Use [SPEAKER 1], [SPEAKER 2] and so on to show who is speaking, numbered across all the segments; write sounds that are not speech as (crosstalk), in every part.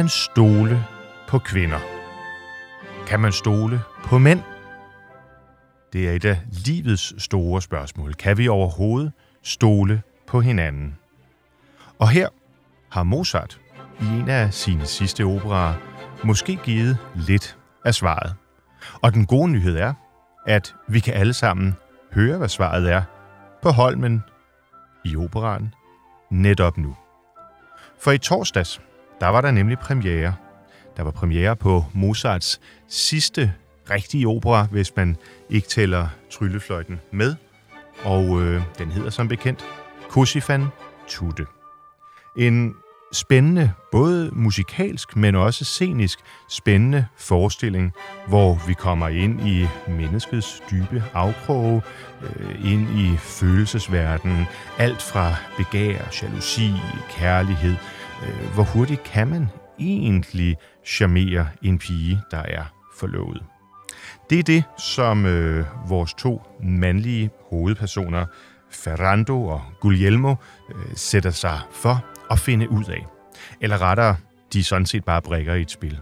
[SPEAKER 1] Man stole på kvinder? Kan man stole på mænd? Det er et af livets store spørgsmål. Kan vi overhovedet stole på hinanden? Og her har Mozart i en af sine sidste operer måske givet lidt af svaret. Og den gode nyhed er, at vi kan alle sammen høre, hvad svaret er på Holmen i operaen netop nu. For i torsdags, der var der nemlig premiere. Der var premiere på Mozarts sidste rigtige opera, hvis man ikke tæller Tryllefløjten med. Og øh, den hedder som bekendt Così fan tutte. En spændende, både musikalsk, men også scenisk spændende forestilling, hvor vi kommer ind i menneskets dybe afkroge, øh, ind i følelsesverdenen, alt fra begær, jalousi, kærlighed. Øh, hvor hurtigt kan man egentlig charmere en pige, der er forlovet? Det er det, som øh, vores to mandlige hovedpersoner, Ferrando og Guglielmo, øh, sætter sig for at finde ud af. Eller rettere, de er sådan set bare brækker i et spil.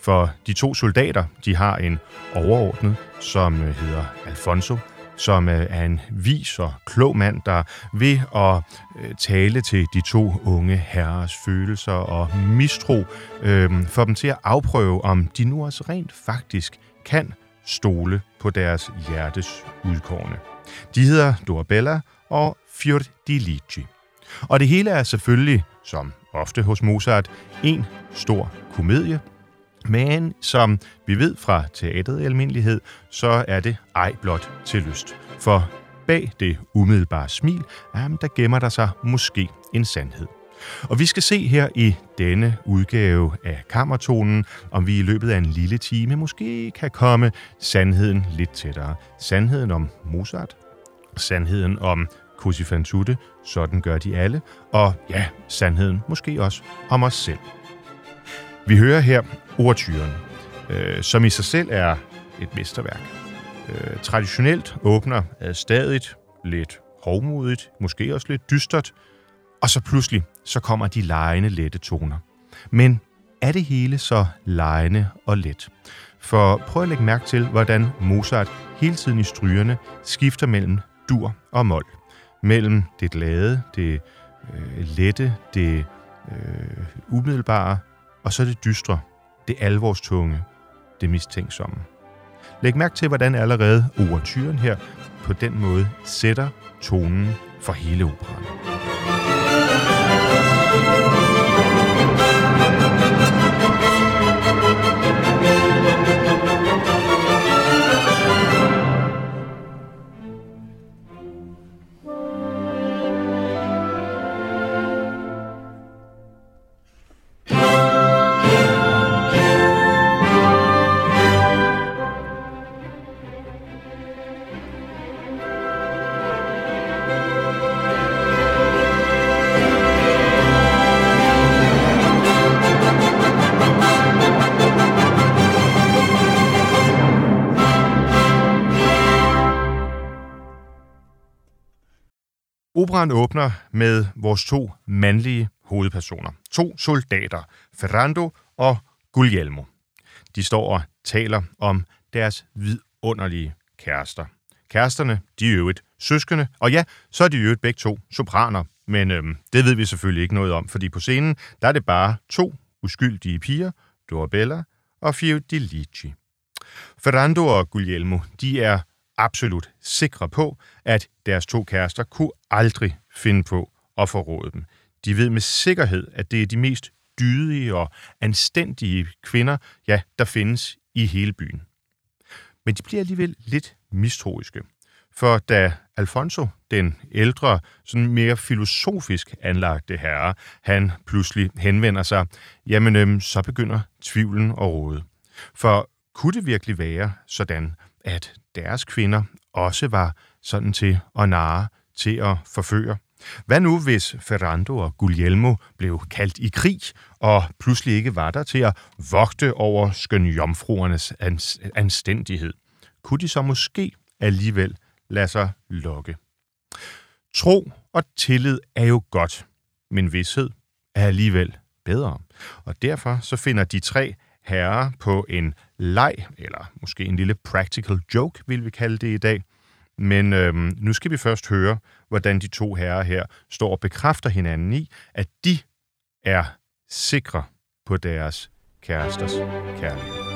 [SPEAKER 1] For de to soldater, de har en overordnet, som øh, hedder Alfonso, som øh, er en vis og klog mand, der ved at øh, tale til de to unge herres følelser og mistro, øh, får dem til at afprøve, om de nu også rent faktisk kan stole på deres hjertes udkårne. De hedder Dorabella og Fiordilici. Og det hele er selvfølgelig, som ofte hos Mozart, en stor komedie, men som vi ved fra teatret i almindelighed, så er det ej blot til lyst. For bag det umiddelbare smil, jamen, der gemmer der sig måske en sandhed. Og vi skal se her i denne udgave af Kammertonen, om vi i løbet af en lille time måske kan komme sandheden lidt tættere. Sandheden om Mozart, sandheden om Così fan tutte, sådan gør de alle, og ja, sandheden måske også om os selv. Vi hører her ordtyren, øh, som i sig selv er et mesterværk. Øh, traditionelt åbner øh, stadigt lidt hovmodigt, måske også lidt dystert, og så pludselig så kommer de lejende lette toner. Men er det hele så lejende og let? For prøv at lægge mærke til, hvordan Mozart hele tiden i strygerne skifter mellem dur og mol. Mellem det glade, det øh, lette, det øh, umiddelbare, og så det dystre, det alvorstunge, det mistænksomme. Læg mærke til, hvordan allerede overturen her på den måde sætter tonen for hele operaen. Operaen åbner med vores to mandlige hovedpersoner. To soldater, Ferrando og Guglielmo. De står og taler om deres vidunderlige kærester. Kæresterne, de er jo et søskende, og ja, så er de jo et begge to sopraner. Men øhm, det ved vi selvfølgelig ikke noget om, fordi på scenen, der er det bare to uskyldige piger, Dorabella og Fiordilici. Ferrando og Guglielmo, de er absolut sikre på, at deres to kærester kunne aldrig finde på at forråde dem. De ved med sikkerhed, at det er de mest dydige og anstændige kvinder, ja, der findes i hele byen. Men de bliver alligevel lidt mistroiske. For da Alfonso, den ældre, sådan mere filosofisk anlagte herre, han pludselig henvender sig, jamen øhm, så begynder tvivlen at råde. For kunne det virkelig være sådan, at deres kvinder også var sådan til at narre, til at forføre. Hvad nu, hvis Ferrando og Guglielmo blev kaldt i krig, og pludselig ikke var der til at vogte over skønjomfruernes anstændighed? Kunne de så måske alligevel lade sig lokke? Tro og tillid er jo godt, men vidshed er alligevel bedre. Og derfor så finder de tre herrer på en leg, eller måske en lille practical joke, vil vi kalde det i dag. Men øhm, nu skal vi først høre, hvordan de to herrer her står og bekræfter hinanden i, at de er sikre på deres kæresters kærlighed.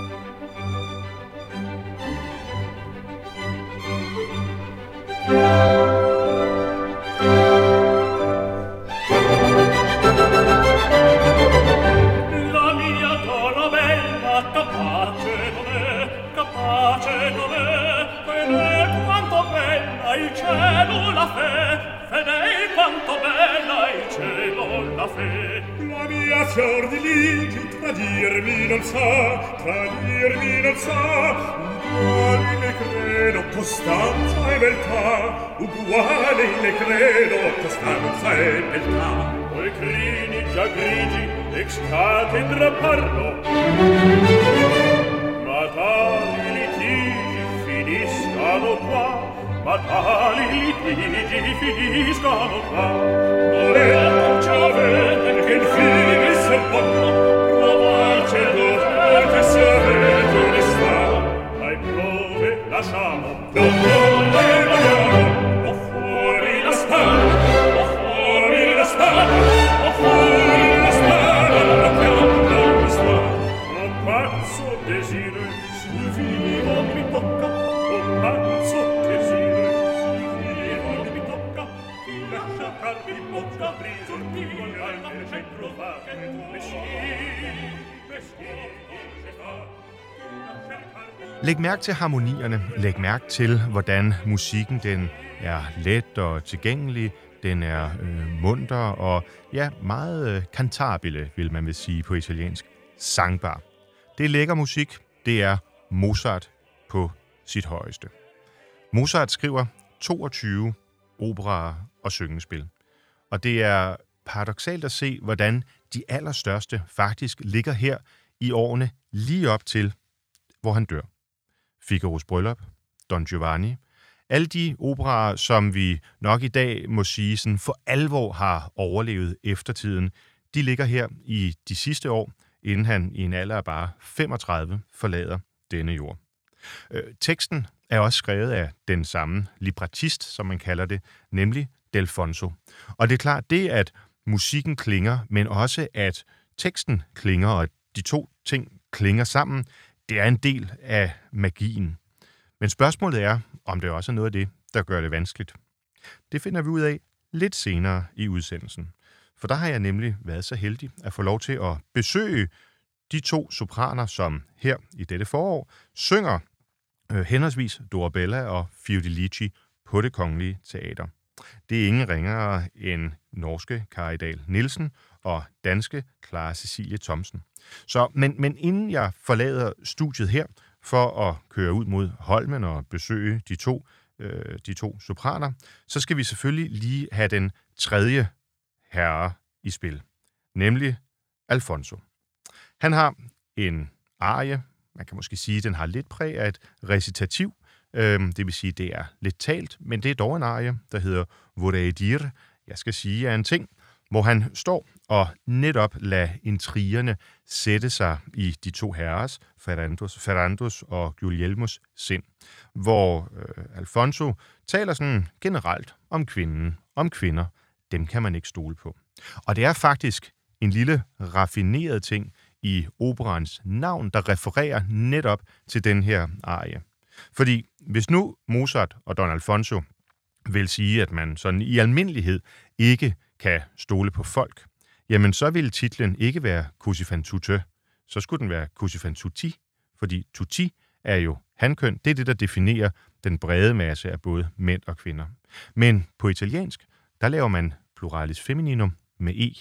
[SPEAKER 2] la fe fedei quanto bella il cielo la fe. La mia fior di lì tradirmi non sa tradirmi non sa. Uguale le credo costanza e beltà. Uguale le credo costanza e beltà. Quei crini già grigi ex cathedra parlo. ma tali litigi finiscano qua volendo ci avete che il fine se può. Provarci dovete se avete onestà. Ai prove lasciamo. Non
[SPEAKER 1] Læg mærke til harmonierne. Læg mærke til, hvordan musikken den er let og tilgængelig. Den er øh, munter og ja, meget øh, kantabile, vil man vil sige på italiensk. Sangbar. Det er lækker musik. Det er Mozart på sit højeste. Mozart skriver 22 operaer og syngespil. Og det er paradoxalt at se, hvordan de allerstørste faktisk ligger her i årene lige op til, hvor han dør. Figaro's Bryllup, Don Giovanni, alle de operaer, som vi nok i dag må sige sådan for alvor har overlevet eftertiden, de ligger her i de sidste år, inden han i en alder af bare 35 forlader denne jord. Øh, teksten er også skrevet af den samme librettist, som man kalder det, nemlig Delfonso. Og det er klart, det at musikken klinger, men også at teksten klinger, og at de to ting klinger sammen, det er en del af magien. Men spørgsmålet er, om det også er noget af det, der gør det vanskeligt. Det finder vi ud af lidt senere i udsendelsen. For der har jeg nemlig været så heldig at få lov til at besøge de to sopraner, som her i dette forår synger øh, henholdsvis Dorabella og Fiordilici på det kongelige teater. Det er ingen ringere end norske Karidal Nielsen og danske Clara Cecilie Thomsen. Så, men, men inden jeg forlader studiet her for at køre ud mod Holmen og besøge de to, øh, de to sopraner, så skal vi selvfølgelig lige have den tredje herre i spil, nemlig Alfonso. Han har en arie, man kan måske sige, den har lidt præg af et recitativ, Øhm, det vil sige, det er lidt talt, men det er dog en arie, der hedder Vorrei jeg skal sige er en ting, hvor han står og netop lader intrigerne sætte sig i de to herres, Ferrandos, Ferrandos og Guglielmos sind, hvor øh, Alfonso taler sådan generelt om kvinden, om kvinder. Dem kan man ikke stole på. Og det er faktisk en lille raffineret ting i operans navn, der refererer netop til den her arie. Fordi hvis nu Mozart og Don Alfonso vil sige, at man sådan i almindelighed ikke kan stole på folk, jamen så ville titlen ikke være Così fan tutte, så skulle den være Così fan tutti, fordi tutti er jo hankøn. Det er det, der definerer den brede masse af både mænd og kvinder. Men på italiensk, der laver man pluralis femininum med e.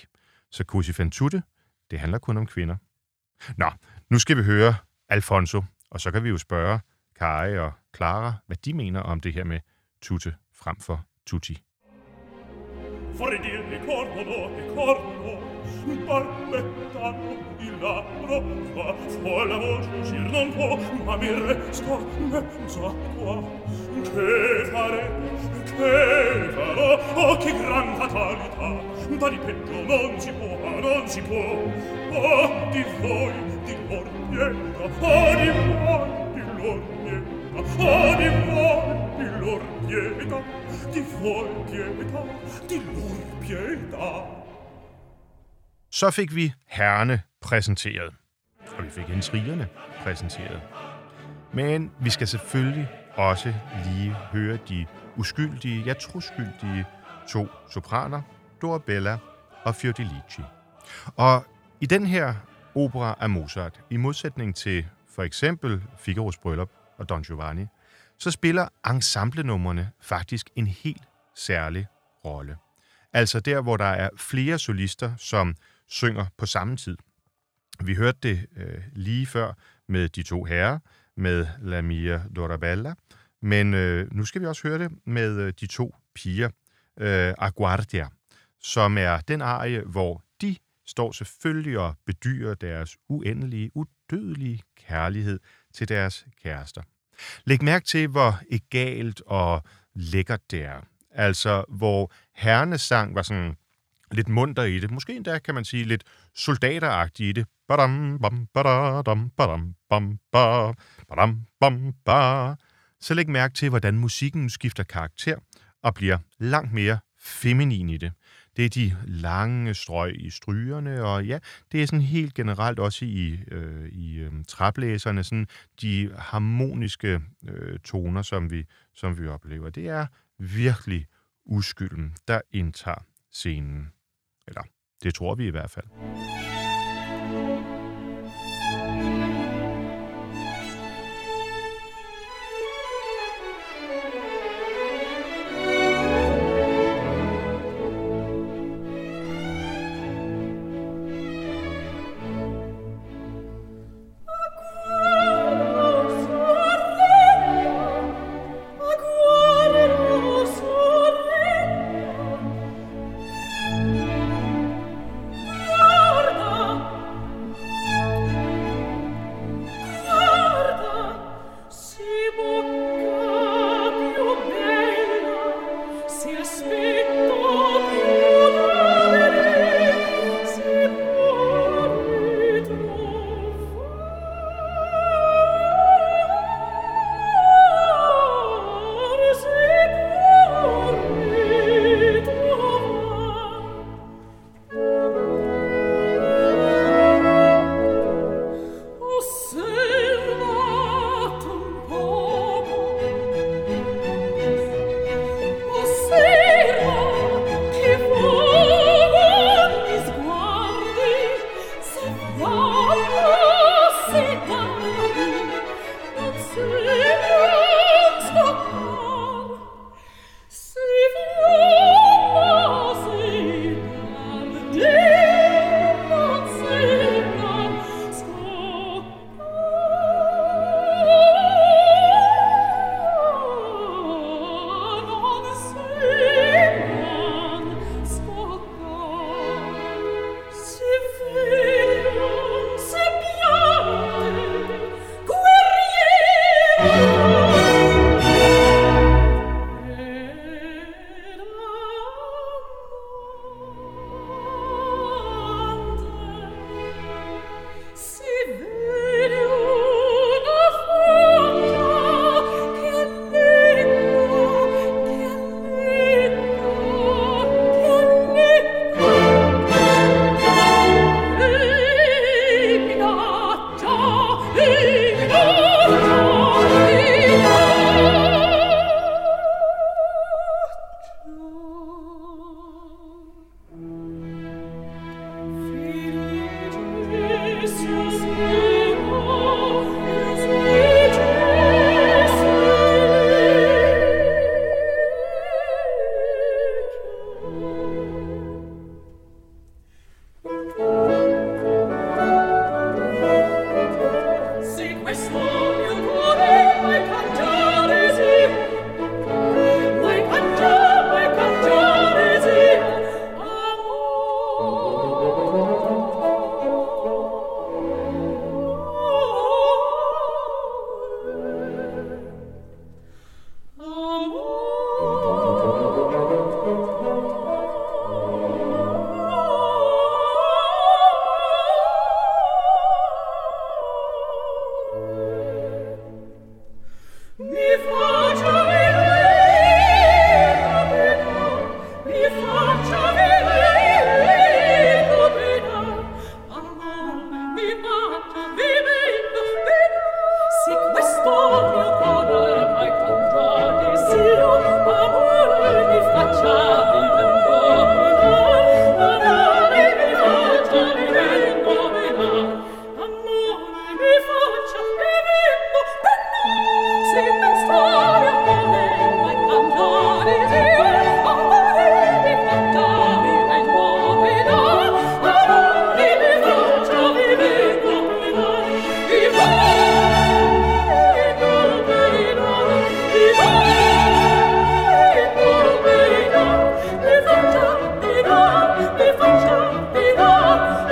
[SPEAKER 1] Så Così fan tutte, det handler kun om kvinder. Nå, nu skal vi høre Alfonso, og så kan vi jo spørge, Kai og Clara, hvad de mener om det her med tutte frem for tutti.
[SPEAKER 2] Vorrei dir ricordano, ricordano, barbettano il labbro, fa, fa la voce uscir non può, ma mi resta mezza qua. Che fare, che farò, oh che gran fatalità da di peggio non si può non si può oh di voi di lor pietà oh di voi di lor pietà A fuori voi di lor pietà di fuori pietà di lor pietà
[SPEAKER 1] Så fik vi herrene præsenteret, og vi fik intrigerne præsenteret. Men vi skal selvfølgelig også lige høre de uskyldige, ja troskyldige to sopraner, Dorabella og Fiordilici. Og i den her opera af Mozart, i modsætning til for eksempel Figaro's Bryllup og Don Giovanni, så spiller ensemblenumrene faktisk en helt særlig rolle. Altså der, hvor der er flere solister, som synger på samme tid. Vi hørte det øh, lige før med de to herrer, med Lamia Dorabella, men øh, nu skal vi også høre det med øh, de to piger, øh, Aguardia, som er den arie, hvor de står selvfølgelig og bedyrer deres uendelige, udødelige kærlighed til deres kærester. Læg mærke til, hvor egalt og lækkert det er. Altså, hvor herrenes sang var sådan lidt munter i det. Måske endda kan man sige lidt soldateragtigt i det. Badam, bam, badam, badam, bam, ba, badam, bam, ba. Så læg mærke til, hvordan musikken skifter karakter og bliver langt mere feminin i det. Det er de lange strøg i strygerne, og ja, det er sådan helt generelt også i, øh, i øh, traplæserne, sådan de harmoniske øh, toner, som vi, som vi oplever. Det er virkelig uskylden, der indtager scenen. Eller det tror vi i hvert fald.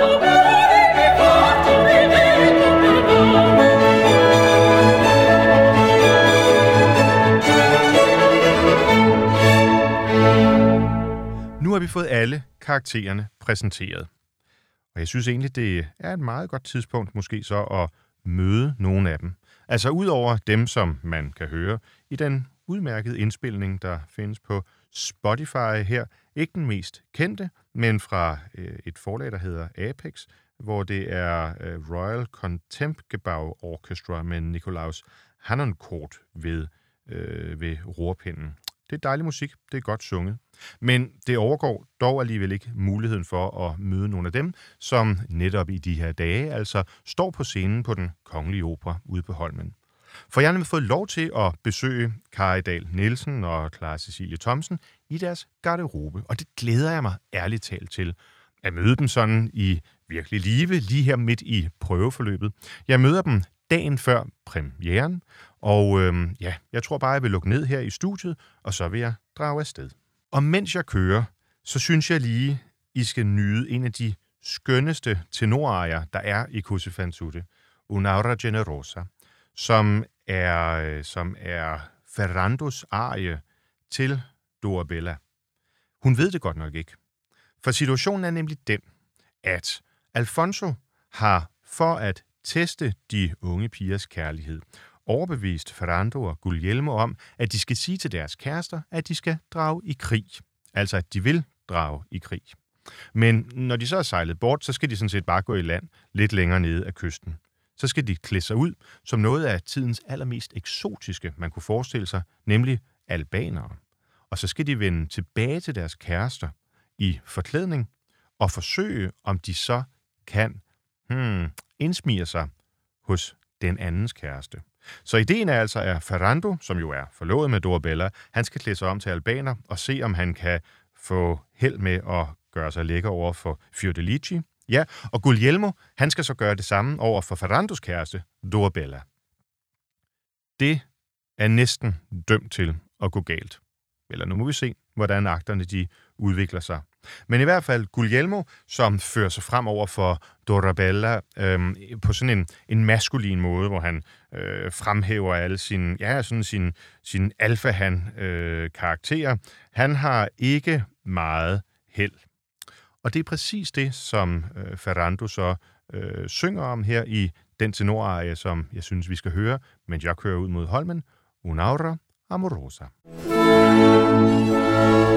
[SPEAKER 1] Nu har vi fået alle karaktererne præsenteret. Og jeg synes egentlig, det er et meget godt tidspunkt måske så at møde nogle af dem. Altså ud over dem, som man kan høre i den udmærkede indspilning, der findes på Spotify her ikke den mest kendte, men fra øh, et forlag, der hedder Apex, hvor det er øh, Royal Contemptgebouw Orchestra med Nikolaus Hannoncourt ved, øh, ved rorpinden. Det er dejlig musik, det er godt sunget. Men det overgår dog alligevel ikke muligheden for at møde nogle af dem, som netop i de her dage altså står på scenen på den kongelige opera ude på Holmen. For jeg har nemlig fået lov til at besøge Kari Dahl Nielsen og Clara Cecilie Thomsen i deres garderobe, og det glæder jeg mig ærligt talt til. At møde dem sådan i virkelig live, lige her midt i prøveforløbet. Jeg møder dem dagen før premieren, og øhm, ja, jeg tror bare, jeg vil lukke ned her i studiet, og så vil jeg drage afsted. Og mens jeg kører, så synes jeg lige, I skal nyde en af de skønneste tenorejer, der er i Così fan tutte, Un'aura generosa, som er, øh, som er Ferrandos arie til Dorabella. Hun ved det godt nok ikke. For situationen er nemlig den, at Alfonso har for at teste de unge pigers kærlighed, overbevist Ferrando og Guglielmo om, at de skal sige til deres kærester, at de skal drage i krig. Altså, at de vil drage i krig. Men når de så er sejlet bort, så skal de sådan set bare gå i land lidt længere nede af kysten. Så skal de klæde sig ud som noget af tidens allermest eksotiske, man kunne forestille sig, nemlig albanere. Og så skal de vende tilbage til deres kærester i forklædning og forsøge, om de så kan hmm, indsmire sig hos den andens kæreste. Så ideen er altså, at Ferrando, som jo er forlovet med Dorabella, han skal klæde sig om til albaner og se, om han kan få held med at gøre sig lækker over for Fiordelici. Ja, og Guglielmo, han skal så gøre det samme over for Ferrandos kæreste, Dorabella. Det er næsten dømt til at gå galt. Eller nu må vi se, hvordan akterne de udvikler sig. Men i hvert fald Guglielmo, som fører sig frem over for Dorabella øhm, på sådan en, en maskulin måde, hvor han øh, fremhæver alle sine, ja, sådan sin, sin alfahan-karakterer. Øh, han har ikke meget held. Og det er præcis det, som øh, Ferrando så øh, synger om her i den tenorarie, som jeg synes, vi skal høre, mens jeg kører ud mod Holmen. Un'aura amorosa. går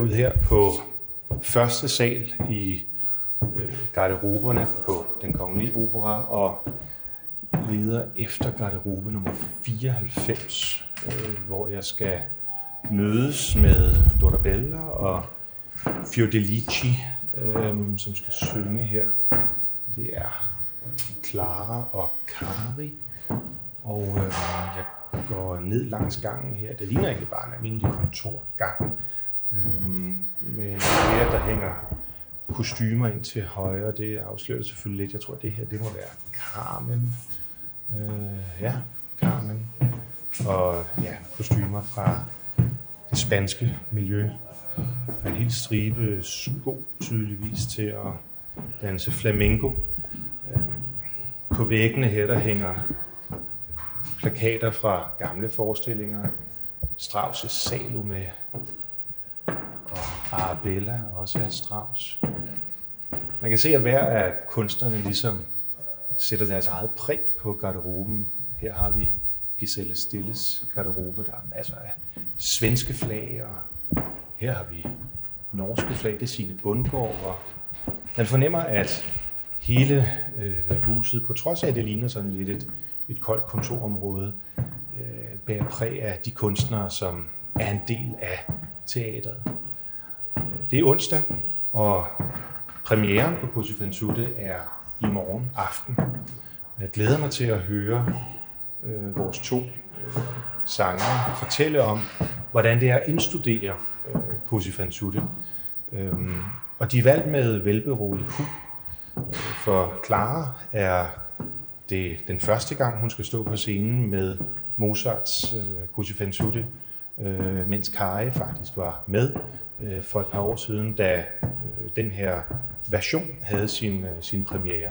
[SPEAKER 1] ud her på første sal i øh, garderoberne på den kongelige opera og leder efter garderobe nummer 94, øh, hvor jeg skal mødes med Dorabella og Fiordelici, øh, som skal synge her. Det er Clara og Kari, og øh, jeg går ned langs gangen her. Det ligner egentlig bare en almindelig kontorgang. Øhm, men her, der hænger kostymer ind til højre, det afslører selvfølgelig lidt. Jeg tror, det her, det må være Carmen. Øh, ja, Carmen. Og ja, kostymer fra det spanske miljø. En hel stribe sko, tydeligvis, til at danse flamenco. Øh, på væggene her, der hænger plakater fra gamle forestillinger. Strauss' Salome Arabella også af Strauss. Man kan se, at hver af kunstnerne ligesom sætter deres eget præg på garderoben. Her har vi Giselle Stilles garderobe, der er masser af svenske flag, og her har vi norske flag, det er sine bundgård, og man fornemmer, at hele øh, huset, på trods af, at det ligner sådan lidt et, et koldt kontorområde, øh, bærer præg af de kunstnere, som er en del af teateret. Det er onsdag, og premieren på Pussy Fansutte er i morgen aften. Jeg glæder mig til at høre øh, vores to øh, sanger fortælle om, hvordan det er at indstudere øh, Pussy Fansutte. Øhm, og de er valgt med velberolig hu. For Clara er det den første gang, hun skal stå på scenen med Mozarts øh, Pussy Fansutte, øh, mens Kari faktisk var med øh, for et par år siden, da øh, den her version havde sin, øh, sin premiere.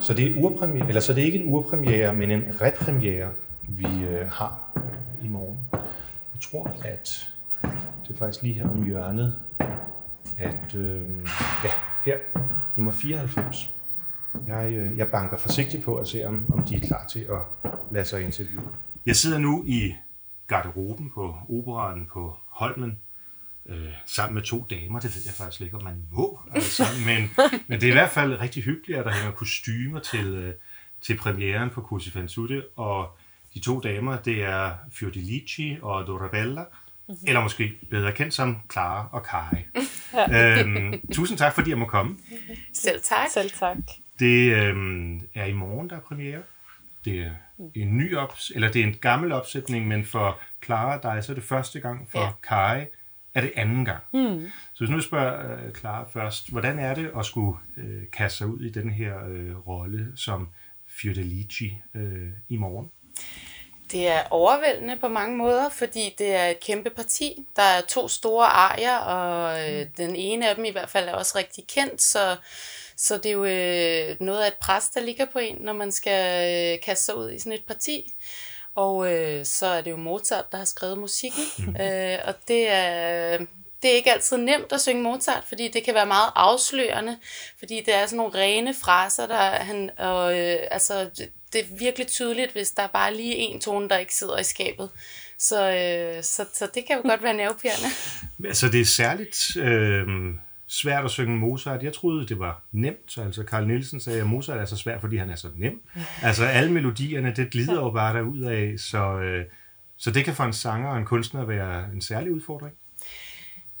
[SPEAKER 1] Så det, er urpremiere, eller så det er ikke en urpremiere, men en repremiere, vi øh, har øh, i morgen. Jeg tror, at det er faktisk lige her om hjørnet, at øh, ja, her, nummer 94. Jeg, øh, jeg banker forsigtigt på at se, om, om de er klar til at lade sig interviewe. Jeg sidder nu i garderoben på operaen på Holmen, øh, sammen med to damer. Det ved jeg faktisk ikke, om man må, altså, men, men det er i hvert fald rigtig hyggeligt, at der hænger kostymer til, øh, til premieren på Cosi fan tutte, og de to damer, det er Fiordilici og Dorabella, mm-hmm. eller måske bedre kendt som Clara og Kai. (laughs) øhm, tusind tak, fordi jeg må komme.
[SPEAKER 3] Selv tak.
[SPEAKER 4] Selv tak.
[SPEAKER 1] Det øhm, er i morgen, der er premiere. Det er en ny ops, eller det er en gammel opsætning, men for Clara og dig, så er det første gang. For ja. Kai er det anden gang. Mm. Så hvis nu jeg spørger uh, Clara først, hvordan er det at skulle uh, kaste sig ud i den her uh, rolle som Fiordelici uh, i morgen?
[SPEAKER 3] Det er overvældende på mange måder, fordi det er et kæmpe parti. Der er to store arier, og øh, den ene af dem i hvert fald er også rigtig kendt, så, så det er jo øh, noget af et pres, der ligger på en, når man skal øh, kaste sig ud i sådan et parti. Og øh, så er det jo Mozart, der har skrevet musikken, (laughs) mm. øh, og det er, det er ikke altid nemt at synge Mozart, fordi det kan være meget afslørende, fordi det er sådan nogle rene fraser, der han, og, øh, altså, det er virkelig tydeligt, hvis der er bare lige en tone, der ikke sidder i skabet. Så, øh, så, så det kan jo godt være nervepirrende. (laughs)
[SPEAKER 1] altså det er særligt øh, svært at synge Mozart. Jeg troede, det var nemt. Altså Carl Nielsen sagde, at Mozart er så svært, fordi han er så nem. Altså alle melodierne, det glider jo bare derud af. Så, øh, så det kan for en sanger og en kunstner være en særlig udfordring.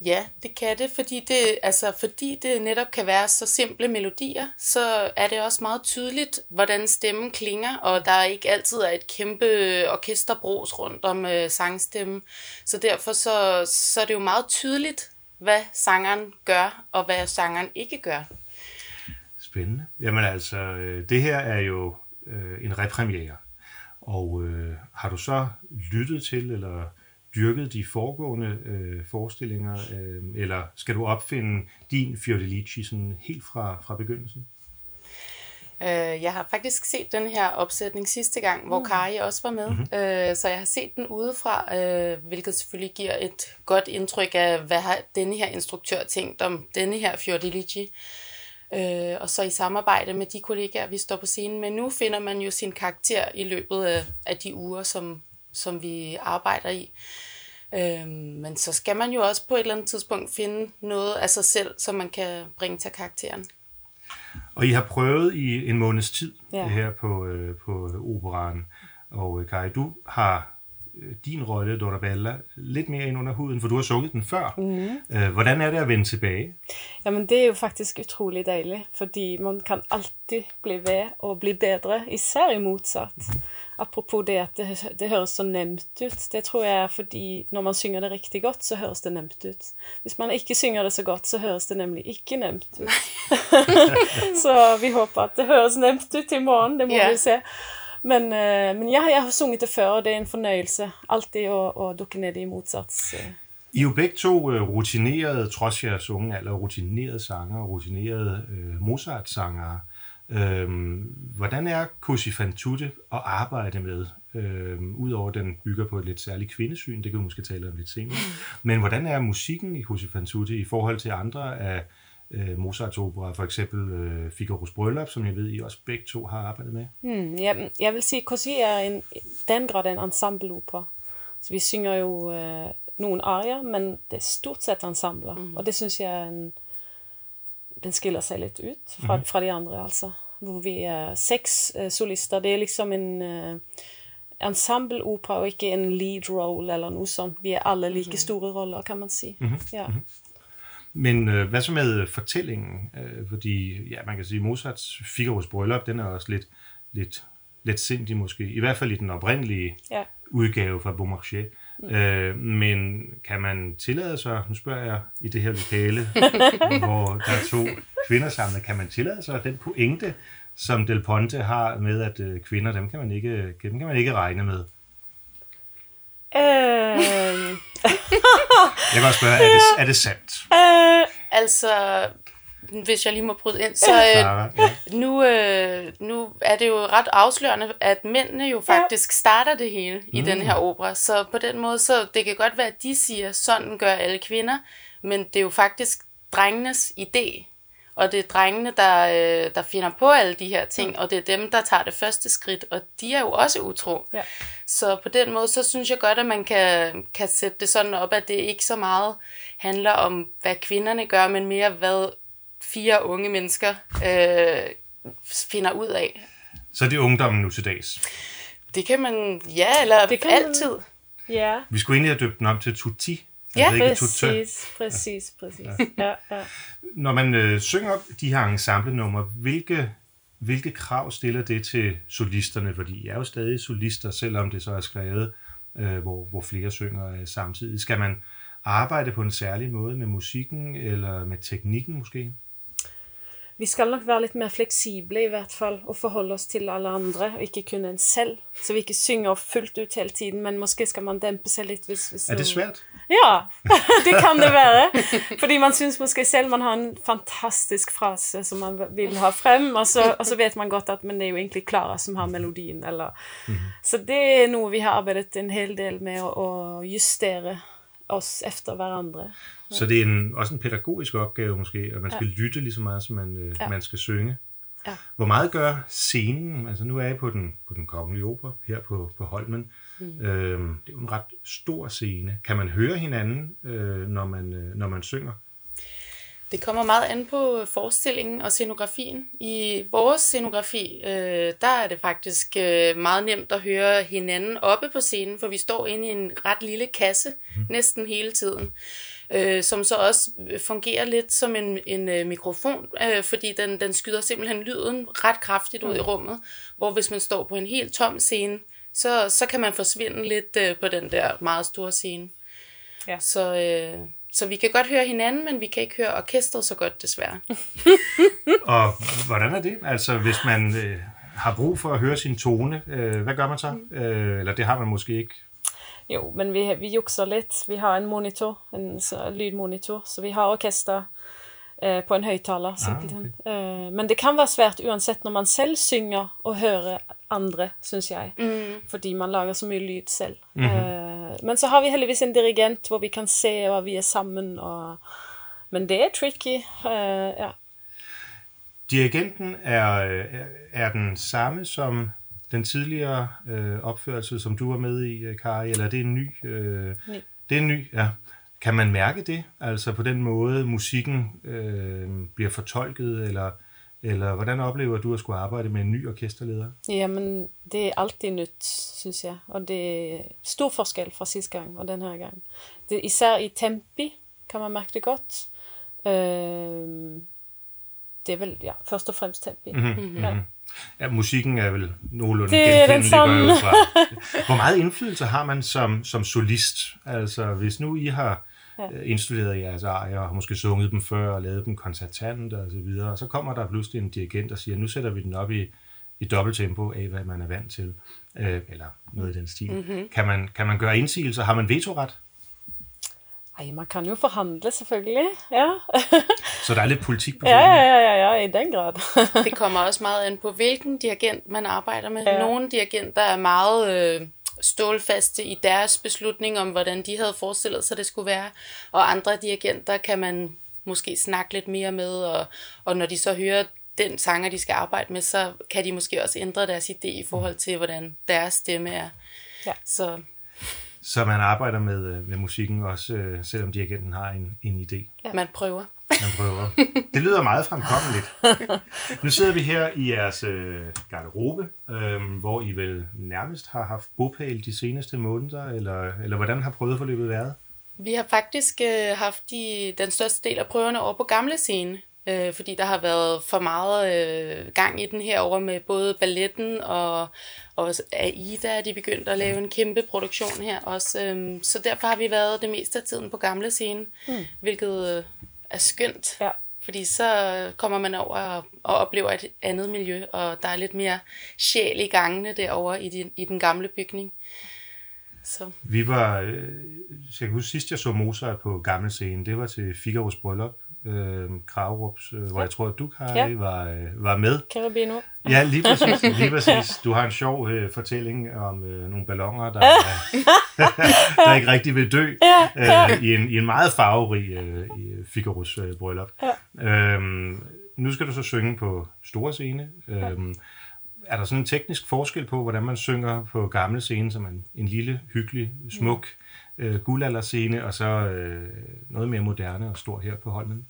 [SPEAKER 3] Ja, det kan det, fordi det, altså, fordi det netop kan være så simple melodier, så er det også meget tydeligt, hvordan stemmen klinger, og der ikke altid er et kæmpe orkesterbros rundt om øh, sangstemmen. Så derfor så, så er det jo meget tydeligt, hvad sangeren gør, og hvad sangeren ikke gør.
[SPEAKER 1] Spændende. Jamen altså, øh, det her er jo øh, en repremiere. Og øh, har du så lyttet til, eller dyrket de foregående øh, forestillinger, øh, eller skal du opfinde din Fiordelici sådan helt fra, fra begyndelsen?
[SPEAKER 3] Øh, jeg har faktisk set den her opsætning sidste gang, hvor mm. Kari også var med, mm-hmm. øh, så jeg har set den udefra, øh, hvilket selvfølgelig giver et godt indtryk af, hvad har denne her instruktør tænkt om denne her Fiordelici. Øh, og så i samarbejde med de kollegaer, vi står på scenen med nu, finder man jo sin karakter i løbet af, af de uger, som, som vi arbejder i. Øhm, men så skal man jo også på et eller andet tidspunkt finde noget af sig selv, som man kan bringe til karakteren.
[SPEAKER 1] Og I har prøvet i en måneds tid ja. Her på, øh, på operan. Og øh, Kai, du har øh, din rolle, Dorabella, lidt mere ind under huden, for du har sunget den før. Mm. Øh, hvordan er det at vende tilbage?
[SPEAKER 4] Ja, men det er jo faktisk utrolig dejligt, fordi man kan alltid bli ved og bli bedre, især i motsatt. Apropos det at det, det høres så nemt ut. Det tror jeg er fordi når man synger det riktig godt, så høres det nemt ut. Hvis man ikke synger det så godt, så høres det nemlig ikke nemt ut. (laughs) så vi håper at det høres nemt ut i morgen, det må
[SPEAKER 3] Ja.
[SPEAKER 4] vi se. Men, eh, men ja, jeg har sunget det før, og det er en fornøjelse alltid å, å dukke ned i motsats. eh.
[SPEAKER 1] I er jo begge to øh, rutinerede, trods jeres unge alder, rutinerede sanger, rutinerede øh, Mozart-sangere. Øhm, hvordan er Cosi fan tutte at arbejde med? Øhm, Udover at den bygger på et lidt særligt kvindesyn, det kan vi måske tale om lidt senere. (laughs) Men hvordan er musikken i Cosi fan tutte i forhold til andre af øh, Mozarts opera, for eksempel øh, Figaro's Bryllup, som jeg ved, I også begge to har arbejdet med?
[SPEAKER 4] Mm, jeg, jeg vil sige, Così er en, den grad en ensembleopera. Så vi synger jo øh, nogle arier, men det er stort set ensembler. Mm. Og det synes jeg er en, den skiller sig lidt ud fra, mm. fra de andre, altså. Hvor vi er seks øh, solister. Det er liksom en øh, ensembleopera og ikke en lead role eller noget sånt. Vi er alle like store roller, kan man sige. Mm-hmm. Ja.
[SPEAKER 1] Men øh, hvad så med fortællingen? Øh, fordi, ja, man kan sige, Mozarts Figaro's Bryllup, den er også lidt, lidt, lidt sindig måske. I hvert fald i den oprindelige
[SPEAKER 4] Ja.
[SPEAKER 1] udgave fra Beaumarchais. Mm. Øh, men kan man tillade sig, nu spørger jeg i det her lokale, (laughs) hvor der er to kvinder samlet, kan man tillade sig den pointe, som Del Ponte har med, at øh, kvinder, dem kan man ikke, dem kan man ikke regne med?
[SPEAKER 4] Øh,
[SPEAKER 1] Jeg kan også spørge, er det, er det sandt?
[SPEAKER 4] øh,
[SPEAKER 3] Altså, hvis jeg lige må bryde ind, så øh,
[SPEAKER 1] Clara? Ja.
[SPEAKER 3] nu, øh, nu er det jo ret afslørende, at mændene jo faktisk starter det hele i den her opera. Så på den måde, så det kan godt være, at de siger, sådan gør alle kvinder, men det er jo faktisk drengenes idé. Og det er drengene, der, øh, der finder på alle de her ting, og det er dem, der tager det første skridt, og de er jo også utro.
[SPEAKER 4] Ja.
[SPEAKER 3] Så på den måde, så synes jeg godt, at man kan, kan sætte det sådan op, at det ikke så meget handler om, hvad kvinderne gør, men mere, hvad fire unge mennesker øh, finder ud af.
[SPEAKER 1] Så det er ungdommen nu til dags.
[SPEAKER 3] Det kan man, ja, eller
[SPEAKER 4] Det kan man-
[SPEAKER 3] altid.
[SPEAKER 4] ja.
[SPEAKER 1] Vi skulle egentlig have døbt den om til Tutti.
[SPEAKER 3] Ja,
[SPEAKER 1] ikke Tutte.
[SPEAKER 4] Præcis, præcis, præcis. Ja, ja.
[SPEAKER 1] Når man øh, synger de her ensemblenumre, hvilke, hvilke krav stiller det til solisterne? Fordi I er jo stadig solister, selvom det så er skrevet, øh, hvor, hvor flere synger øh, samtidig. Skal man arbejde på en særlig måde med musikken eller med teknikken måske?
[SPEAKER 4] Vi skal nok være lidt mere fleksible i hvert fall, og forholde os til alle andre, og ikke kun en selv. Så vi ikke synger fuldt ut hele tiden, men måske skal man dæmpe sig lidt, hvis... hvis
[SPEAKER 1] Er det svært?
[SPEAKER 4] Ja, (laughs) det kan det være. Fordi man synes måske selv, man har en fantastisk frase, som man vil ha frem, og så, og så vet man godt, at men det er jo egentlig Clara som har melodien. Eller. Så det er noget, vi har arbejdet en hel del med at, at justere os efter hverandre.
[SPEAKER 1] Så det er en, også en pædagogisk opgave måske, at man skal ja. lytte lige så meget, som man, øh, ja.
[SPEAKER 4] Ja.
[SPEAKER 1] man skal synge.
[SPEAKER 4] Ja.
[SPEAKER 1] Hvor meget gør scenen? Altså nu er jeg på den, på den kongelige opera her på, på Holmen. Mm. Øhm, det er jo en ret stor scene. Kan man høre hinanden, øh, når, man, øh, når man synger?
[SPEAKER 3] Det kommer meget an på forestillingen og scenografien. I vores scenografi, øh, der er det faktisk øh, meget nemt at høre hinanden oppe på scenen, for vi står inde i en ret lille kasse mm. næsten hele tiden, øh, som så også fungerer lidt som en, en øh, mikrofon, øh, fordi den, den skyder simpelthen lyden ret kraftigt ud i rummet, hvor hvis man står på en helt tom scene, så, så kan man forsvinde lidt øh, på den der meget store scene.
[SPEAKER 4] Ja.
[SPEAKER 3] Så, øh, så vi kan godt høre hinanden, men vi kan ikke høre orkestret så godt, desværre. (laughs)
[SPEAKER 1] Og hvordan er det? Altså hvis man øh, har brug for at høre sin tone, øh, hvad gør man så? Mm. Øh, eller det har man måske ikke.
[SPEAKER 4] Jo, men vi, vi jukser lidt. Vi har en monitor, en så, lydmonitor, så vi har orkester eh, på en højtaler, simpelthen. Eh, men det kan være svært uansett når man selv synger og hører andre, synes jeg. Fordi man lager så mye lyd selv. Eh, men så har vi heldigvis en dirigent, hvor vi kan se, og vi er sammen. Og... Men det er tricky. Eh, ja.
[SPEAKER 1] Dirigenten er, er den samme som den tidligere øh, opførelse, som du var med i, øh, Kari, eller er det en ny? Øh,
[SPEAKER 4] Ny.
[SPEAKER 1] Det er en ny, ja. Kan man mærke det? Altså på den måde, musikken øh, bliver fortolket, eller, eller hvordan oplever du at skulle arbejde med en ny orkesterleder?
[SPEAKER 4] Jamen, det er altid nyt, synes jeg. Og det er stor forskel fra sidste gang og den her gang. Det, især i tempi kan man mærke det godt. Øh, det er vel, ja, først og fremmest tempi. Mm-hmm. Ja.
[SPEAKER 1] Ja, musikken er vel nogenlunde
[SPEAKER 4] Det er den samme. (laughs)
[SPEAKER 1] Hvor meget indflydelse har man som, som solist? Altså, hvis nu I har
[SPEAKER 4] Ja.
[SPEAKER 1] ja. indstuderet jeres arier, og har måske sunget dem før, og lavet dem koncertant og så videre, og så kommer der pludselig en dirigent og siger, nu sætter vi den op i, i dobbelttempo af, hvad man er vant til, øh, eller noget i den stil. Mm-hmm. Kan, man, kan man gøre indsigelser? Har man vetoret?
[SPEAKER 4] Ej, man kan jo forhandle, selvfølgelig. Ja, (laughs)
[SPEAKER 1] Så der er lidt politik på
[SPEAKER 4] ja,
[SPEAKER 1] tingene.
[SPEAKER 4] ja, ja, ja, ja i den grad.
[SPEAKER 3] Det kommer også meget an på, hvilken dirigent man arbejder med.
[SPEAKER 4] Ja.
[SPEAKER 3] Nogle dirigenter er meget øh, stålfaste i deres beslutning om, hvordan de havde forestillet sig, det skulle være. Og andre dirigenter kan man måske snakke lidt mere med, og, og når de så hører den sanger, de skal arbejde med, så kan de måske også ændre deres idé i forhold til, hvordan deres stemme er.
[SPEAKER 4] Ja.
[SPEAKER 3] Så
[SPEAKER 1] Så man arbejder med, øh, med musikken også, øh, selvom dirigenten har en, en idé.
[SPEAKER 3] ja. man prøver.
[SPEAKER 1] Man prøver. Det lyder meget fremkommeligt. Nu sidder vi her i jeres øh, garderobe, øh, hvor I vel nærmest har haft bopæl de seneste måneder, eller, eller hvordan har prøveforløbet været?
[SPEAKER 3] Vi har faktisk øh, haft de, den største del af prøverne over på gamle scene, øh, fordi der har været for meget øh, gang i den herover med både balletten og, og AIDA, de begyndte at lave en kæmpe produktion her også. Øh, så derfor har vi været det meste af tiden på gamle scene, mm. hvilket øh, er skønt.
[SPEAKER 4] Ja.
[SPEAKER 3] Fordi så kommer man over og, og oplever et andet miljø, og der er lidt mere sjæl i gangene derovre i, den, i den gamle bygning. Så.
[SPEAKER 1] Vi var, øh, så jeg kan huske sidst jeg så Mozart på gammel scene, det var til Figaros bryllup, øh, Kragerups, øh, hvor jeg tror, at du, Kari,
[SPEAKER 4] Ja.
[SPEAKER 1] var, øh, var med.
[SPEAKER 4] Carabino.
[SPEAKER 1] Ja, lige præcis. Lige præcis. Du har en sjov øh, fortælling om øh, nogle ballonger, der, øh, (laughs) der ikke rigtig vil dø øh, i, en, i en meget farverig øh, i Figaros øh, bryllup. Ja. Øhm, nu skal du så synge på store scene. Øhm, er der sådan en teknisk forskel på, hvordan man synger på gamle scene, som en, en lille, hyggelig, smuk øh, guldalderscene, og så øh, noget mere moderne og stor her på Holmen?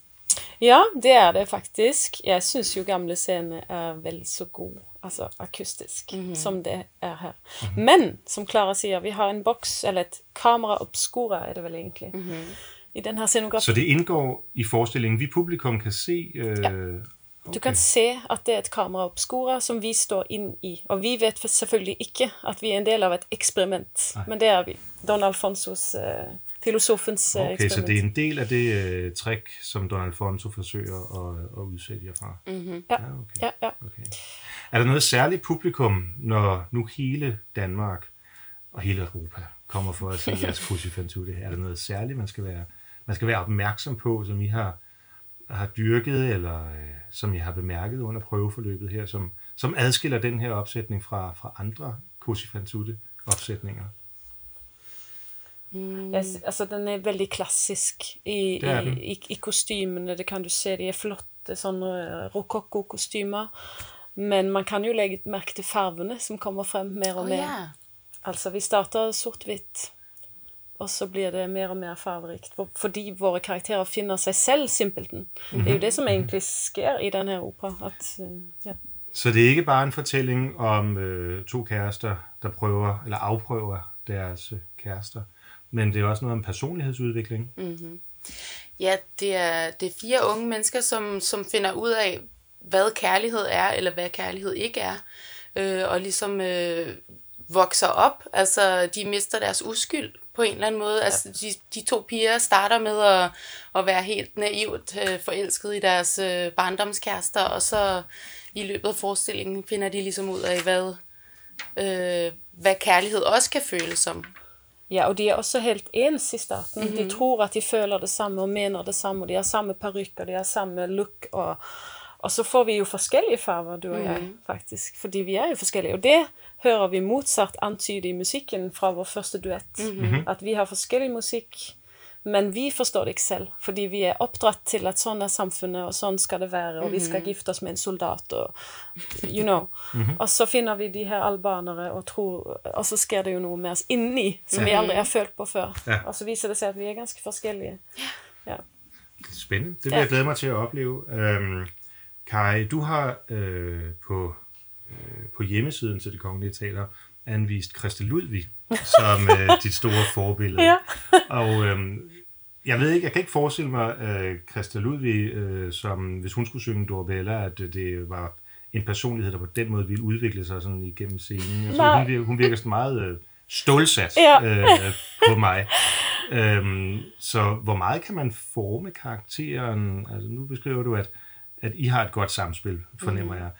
[SPEAKER 4] Ja, det er det faktisk. Jeg synes jo gamle scene er vel så god, altså akustisk, som det er her. Men, som Clara siger, vi har en boks, eller et kamera obscura er det vel egentlig, i den her scenografi.
[SPEAKER 1] Så det indgår i forestillingen. Vi publikum kan se... Øh,
[SPEAKER 4] Ja.
[SPEAKER 1] Okay.
[SPEAKER 4] Du kan se at det er et kamera obscura, som vi står ind i. Og vi vet selvfølgelig ikke at vi er en del av et eksperiment, men det er vi. Don Alfonsos, uh, filosofens uh,
[SPEAKER 1] Okay, så
[SPEAKER 4] eksperiment.
[SPEAKER 1] det er en del af det øh, trick, som Don Alfonso forsøger at, at udsætte jer fra.
[SPEAKER 4] Mm. Ja,
[SPEAKER 1] Ja, okay.
[SPEAKER 4] ja, ja.
[SPEAKER 1] okay. Er der noget særligt publikum, når nu hele Danmark og hele Europa kommer for at se (laughs) jeres Crucifantutte her? Er der noget særligt, man skal være, man skal være opmærksom på, som I har, har dyrket, eller øh, som I har bemærket under prøveforløbet her, som, som adskiller den her opsætning fra, fra andre Crucifantutte opsætninger?
[SPEAKER 4] Jeg, s- altså, den er veldig klassisk i,
[SPEAKER 1] Det
[SPEAKER 4] i, i, i kostymene. Det kan du se. De er flotte sånne rokokko-kostymer. Men man kan jo legge merke til farvene som kommer frem mer og
[SPEAKER 3] Å
[SPEAKER 4] mer.
[SPEAKER 3] ja.
[SPEAKER 4] Altså, vi starter sort-hvitt, og så blir det mer og mer farverikt. For, fordi våre karakterer finner seg selv, simpelthen. Det er jo det som egentlig sker i denne opera. At, øh, ja.
[SPEAKER 1] Så det er ikke bare en fortælling om øh, to kærester, der prøver eller afprøver deres øh, kærester, men det er også noget om personlighedsudvikling. Mm.
[SPEAKER 3] Ja, det er, det er fire unge mennesker, som, som finder ud af, hvad kærlighed er, eller hvad kærlighed ikke er. Øh, og ligesom øh, vokser op. Altså, de mister deres uskyld på en eller anden måde. Altså, de, de to piger starter med at, at være helt naivt øh, forelsket i deres øh, barndomskærester, og så i løbet af forestillingen finder de ligesom ud af, hvad, øh, hvad kærlighed også kan føles som.
[SPEAKER 4] Ja, og de er også helt ens i starten. De tror at de føler det samme og mener det samme, og de har samme parykker, de har samme look, og, og så får vi jo forskellige farver, du og jeg, faktisk. Fordi vi er jo forskellige, og det hører vi modsat antyde i musikken fra vår første duett. At vi har forskellig musik, Men vi forstår det ikke selv, fordi vi er opdratt til at sådan er samfundet, og sådan skal det være, og vi skal gifte os med en soldat, og you know. Og så finder vi de her albanere, og, tror, og så sker det jo noget med os indeni, som vi aldrig har følt på før.
[SPEAKER 1] Ja.
[SPEAKER 4] Og så viser det sig, at vi er ganske forskellige. Ja.
[SPEAKER 1] Spændende. Det vil jeg glæde mig til at opleve. Øhm, Kai, du har øh, på, øh, på hjemmesiden til det kongelige teater anvist Christa Ludvig som øh, (laughs) dit store forbillede.
[SPEAKER 4] Ja.
[SPEAKER 1] Og øhm, jeg ved ikke, jeg kan ikke forestille mig øh, Christa Ludvig, øh, som hvis hun skulle synge Dorabella, at øh, det var en personlighed, der på den måde ville udvikle sig sådan igennem scenen. Altså,
[SPEAKER 4] Nej.
[SPEAKER 1] hun, virker, hun virker sådan meget øh, stålsat
[SPEAKER 4] Ja.
[SPEAKER 1] øh, på mig. Øhm, så hvor meget kan man forme karakteren? Altså, nu beskriver du, at, at I har et godt samspil, fornemmer
[SPEAKER 4] Mhm.
[SPEAKER 1] jeg.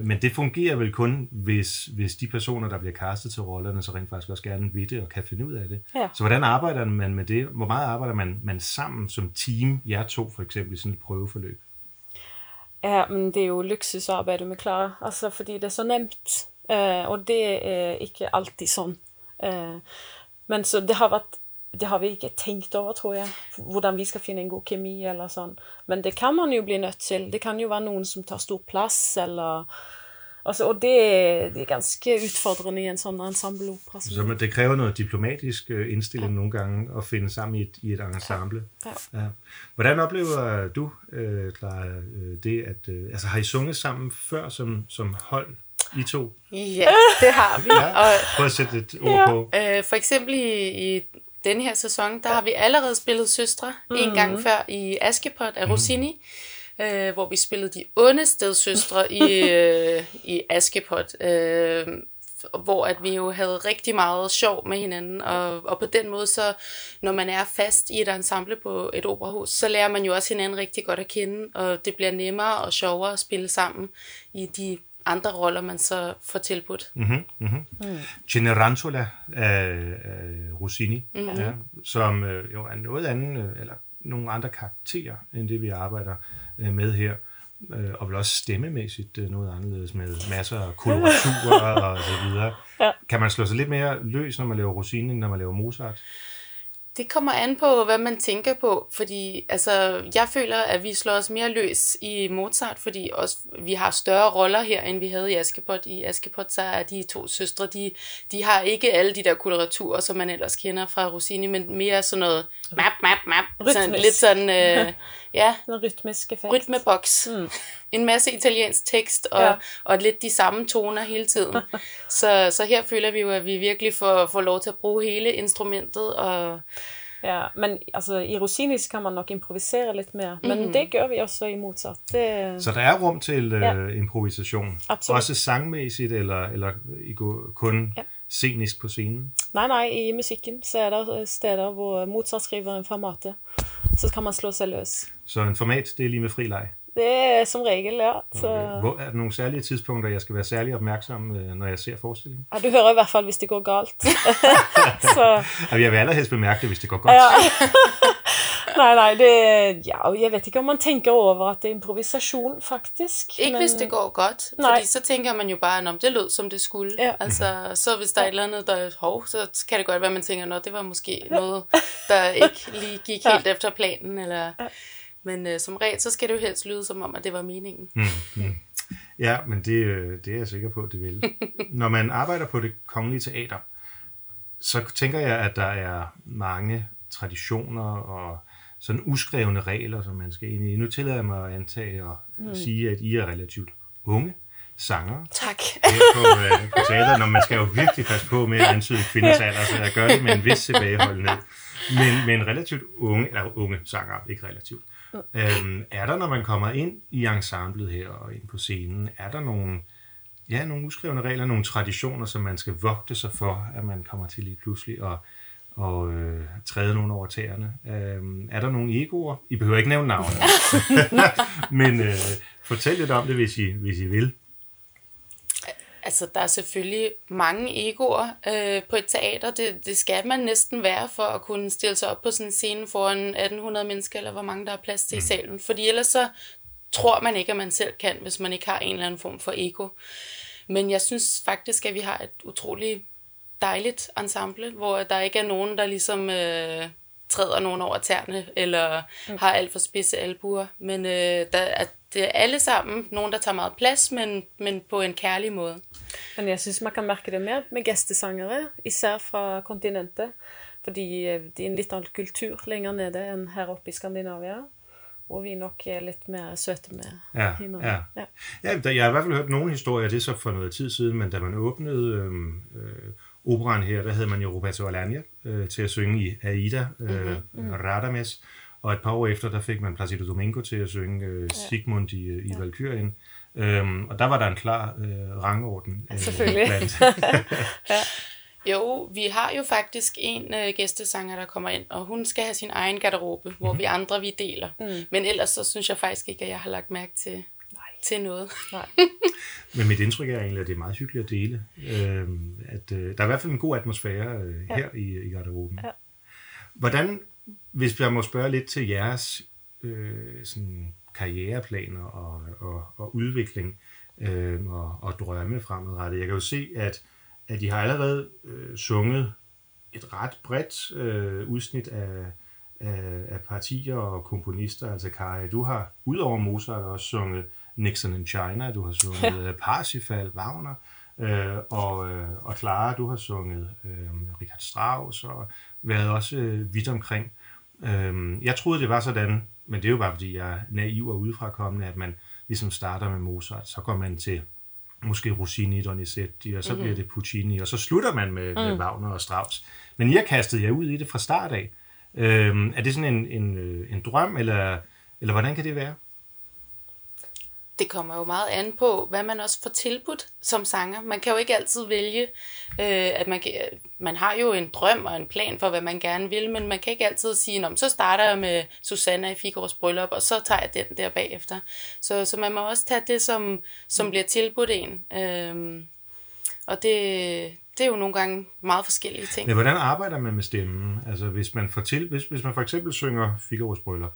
[SPEAKER 1] Men det fungerer vel kun, hvis, hvis de personer, der bliver castet til rollerne, så rent faktisk også gerne vil det og kan finde ud af det.
[SPEAKER 4] Ja.
[SPEAKER 1] Så hvordan arbejder man med det? Hvor meget arbejder man, man sammen som team, jer to for eksempel, i sådan et prøveforløb?
[SPEAKER 4] Ja, men det er jo luksus at arbejde med Clara, altså fordi det er så nemt, eh, og det er ikke altid sådan. Eh, men så det har været, det har vi ikke tænkt over, tror jeg, hvordan vi skal finde en god kemi eller sådan. Men det kan man jo blive nødt til. Det kan jo være nogen, som tager stor plads, eller... Altså, og det, er- det er ganske udfordrende i en sådan ensembleopera.
[SPEAKER 1] Så man- det kræver noget diplomatisk øh, indstilling nogle gange at finde sammen i et, i et ensemble.
[SPEAKER 4] Ja.
[SPEAKER 1] Ja. Hvordan oplever du, øh, Clara, øh, det, at... Øh, altså, har I sunget sammen før som, som hold, I to?
[SPEAKER 3] Ja, det har vi.
[SPEAKER 1] Ja.
[SPEAKER 3] Og
[SPEAKER 1] Prøv at sætte et ord
[SPEAKER 4] Ja.
[SPEAKER 1] på.
[SPEAKER 3] Øh, for eksempel i, i denne her sæson, der har vi allerede spillet Søstre mm. en gang før i Askepot af Rossini, øh, hvor vi spillede de onde stedsøstre i, (laughs) øh, i Askepot, øh, hvor at vi jo havde rigtig meget sjov med hinanden, og, og på den måde, så når man er fast i et ensemble på et operahus, så lærer man jo også hinanden rigtig godt at kende, og det bliver nemmere og sjovere at spille sammen i de andre roller, man så får tilbudt.
[SPEAKER 1] Mm-hmm, mm-hmm. Mm. Cenerentola af, af Rossini, mm-hmm. ja, som øh, jo er noget andet, øh, eller nogle andre karakterer, end det vi arbejder øh, med her. Øh, og vel også stemmemæssigt øh, noget anderledes med masser af koloraturer (laughs) og så videre.
[SPEAKER 4] Ja.
[SPEAKER 1] Kan man slå sig lidt mere løs, når man laver Rossini, end når man laver Mozart?
[SPEAKER 3] Det kommer an på, hvad man tænker på, fordi altså, jeg føler, at vi slår os mere løs i Mozart, fordi også, vi har større roller her, end vi havde i Askepot. I Askepot, så er de to søstre, de, de har ikke alle de der koloraturer, som man ellers kender fra Rossini, men mere sådan noget map, map, map. Sådan,
[SPEAKER 4] Rytmisk.
[SPEAKER 3] lidt sådan, øh, (laughs) ja,
[SPEAKER 4] En rytmisk effekt.
[SPEAKER 3] rytmeboks. Mm. En masse italiensk tekst, og,
[SPEAKER 4] Ja.
[SPEAKER 3] og lidt de samme toner hele tiden. (laughs) så, så her føler vi jo, at vi virkelig får, får lov til at bruge hele instrumentet, og
[SPEAKER 4] Ja, men altså, i Rossinis kan man nok improvisere lidt mere, men det gør vi også i Mozart. Det,
[SPEAKER 1] Så der er rum til øh,
[SPEAKER 4] Ja.
[SPEAKER 1] improvisation.
[SPEAKER 4] Absolut.
[SPEAKER 1] Også sangmæssigt, eller, eller I går kun
[SPEAKER 4] Ja.
[SPEAKER 1] scenisk på scenen.
[SPEAKER 4] nej, nej, i musikken så er der øh, steder, hvor Mozart skriver en formate, så kan man slå sig løs.
[SPEAKER 1] Så en format, det er lige med fri leg.
[SPEAKER 4] Det er som regel, ja. Så,
[SPEAKER 1] Okay. Hvor er der nogle særlige tidspunkter, jeg skal være særlig opmærksom, øh, når jeg ser forestillingen?
[SPEAKER 4] ja, du hører i hvert fald, hvis det går galt. (laughs) så,
[SPEAKER 1] jeg vil allerhelst bemærke det, hvis det går godt.
[SPEAKER 4] ja. (laughs) nej, nej, det, ja, jeg ved ikke, om man tænker over, at det er improvisation, faktisk.
[SPEAKER 3] Ikke
[SPEAKER 4] men,
[SPEAKER 3] hvis det går godt,
[SPEAKER 4] Nej.
[SPEAKER 3] fordi så tænker man jo bare, om det lød som det skulle.
[SPEAKER 4] Ja.
[SPEAKER 3] Altså, så hvis der er et eller andet, der er hov, så kan det godt være, at man tænker, at det var måske noget, der ikke lige gik
[SPEAKER 4] Ja.
[SPEAKER 3] helt efter planen. Eller... Men øh, som regel, så skal det jo helst lyde som om, at det var meningen.
[SPEAKER 1] Ja, men det, øh, det er jeg sikker på, at det vil. (laughs) Når man arbejder på det kongelige teater, så tænker jeg, at der er mange traditioner og sådan uskrevne regler, som man skal ind i. Nu tillader jeg mig at antage og mm. sige, at I er relativt unge sanger
[SPEAKER 3] Tak.
[SPEAKER 1] på, øh, på teater, når man skal jo virkelig passe på med at antyde kvinders alder, så jeg gør det med en vis tilbageholdenhed. Men, men relativt unge, eller unge sanger, ikke relativt. Øhm, er der, når man kommer ind i ensemblet her og ind på scenen, er der nogle, ja, nogle uskrevne regler, nogle traditioner, som man skal vogte sig for, at man kommer til lige pludselig og, og øh, træde nogen over tæerne? Øhm, er der nogle egoer? I behøver ikke nævne navne. (laughs) (laughs) men øh, fortæl lidt om det, hvis I, hvis I vil.
[SPEAKER 3] Altså, der er selvfølgelig mange egoer øh, på et teater. Det, det skal man næsten være for at kunne stille sig op på sådan en scene foran 1800 mennesker, eller hvor mange der er plads til i salen. Fordi ellers så tror man ikke, at man selv kan, hvis man ikke har en eller anden form for ego. Men jeg synes faktisk, at vi har et utroligt dejligt ensemble, hvor der ikke er nogen, der ligesom øh, træder nogen over tæerne, eller mm. har alt for spidse albuer. Men øh, der, at det er alle sammen nogen, der tager meget plads, men, men på en kærlig måde.
[SPEAKER 4] Men jeg synes, man kan mærke det mere med gæstesangere, især fra kontinentet. Fordi øh, det er en lidt anden kultur længere nede end her oppe i Skandinavia. Hvor vi nok er lidt mere søde med
[SPEAKER 1] Ja,
[SPEAKER 4] hinanden.
[SPEAKER 1] ja.
[SPEAKER 4] ja.
[SPEAKER 1] Ja, der, jeg har i hvert fald hørt nogle historier, det er så for noget tid siden, men da man åbnede øhm, øh, operan her, der havde man jo Roberto Alagna øh, til at synge i Aida, øh, mm-hmm. Radames, og et par år efter, der fik man Placido Domingo til at synge øh, Sigmund i, øh, i Valkyrien. Øhm, og der var der en klar øh, rangorden. Øh,
[SPEAKER 4] selvfølgelig.
[SPEAKER 1] blandt- (laughs)
[SPEAKER 3] Jo, vi har jo faktisk en øh, gæstesanger, der kommer ind, og hun skal have sin egen garderobe, mm. hvor vi andre vi deler. Mm. Men ellers så synes jeg faktisk ikke, at jeg har lagt mærke til,
[SPEAKER 4] Nej.
[SPEAKER 3] til noget.
[SPEAKER 4] Nej. (laughs)
[SPEAKER 1] Men mit indtryk er egentlig, at det er meget hyggeligt at dele. Øhm, at, øh, der er i hvert fald en god atmosfære øh,
[SPEAKER 4] Ja.
[SPEAKER 1] her i, i garderoben.
[SPEAKER 4] Ja.
[SPEAKER 1] Hvordan, hvis jeg må spørge lidt til jeres øh, sådan karriereplaner og, og, og udvikling øh, og, og drømme fremadrettet. Jeg kan jo se, at, at I har allerede øh, sunget et ret bredt øh, udsnit af, af, af partier og komponister. Altså Kari, du har udover Mozart også sunget Nixon in China, du har sunget ja. Parsifal, Wagner, øh, og, øh, og Clara, du har sunget øh, Richard Strauss og været også øh, vidt omkring. Øh, jeg troede, det var sådan, men det er jo bare, fordi jeg er naiv og udefrakommende, at man ligesom starter med Mozart, så går man til måske Rossini, Donizetti, og så mm-hmm. bliver det Puccini, og så slutter man med, mm. med Wagner og Strauss. Men har kastet jer ud i det fra start af. Øhm, er det sådan en, en, øh, en drøm, eller, eller hvordan kan det være?
[SPEAKER 3] Det kommer jo meget an på, hvad man også får tilbudt som sanger. Man kan jo ikke altid vælge, øh, at man, kan, man har jo en drøm og en plan for, hvad man gerne vil, men man kan ikke altid sige, Nå, så starter jeg med Susanna i Figaro's bryllup, og så tager jeg den der bagefter. Så, så man må også tage det, som, som bliver tilbudt en. Øh, og det, det er jo nogle gange meget forskellige ting.
[SPEAKER 1] Men hvordan arbejder man med stemmen? Altså hvis man, får til, hvis, hvis man for eksempel synger Figaro's bryllup,